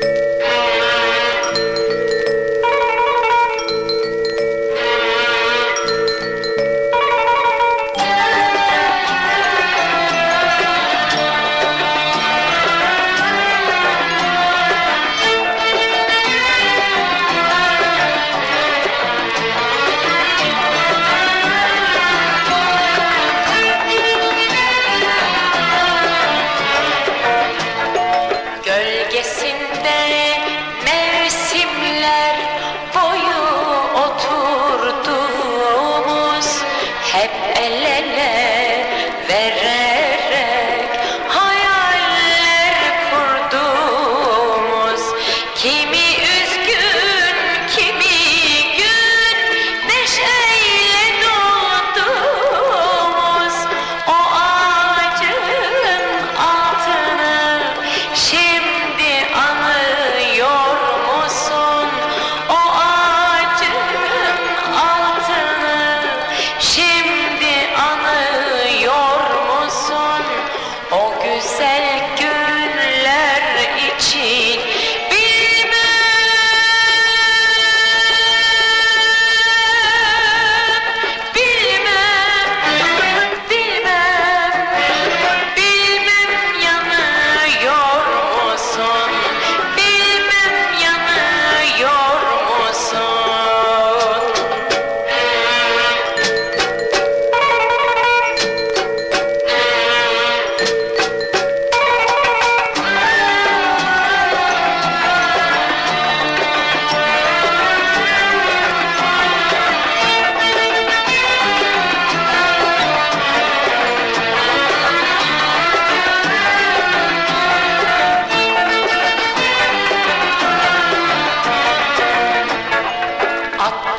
Gölgesinde oturduğumuz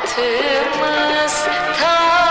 Attığımız tarihte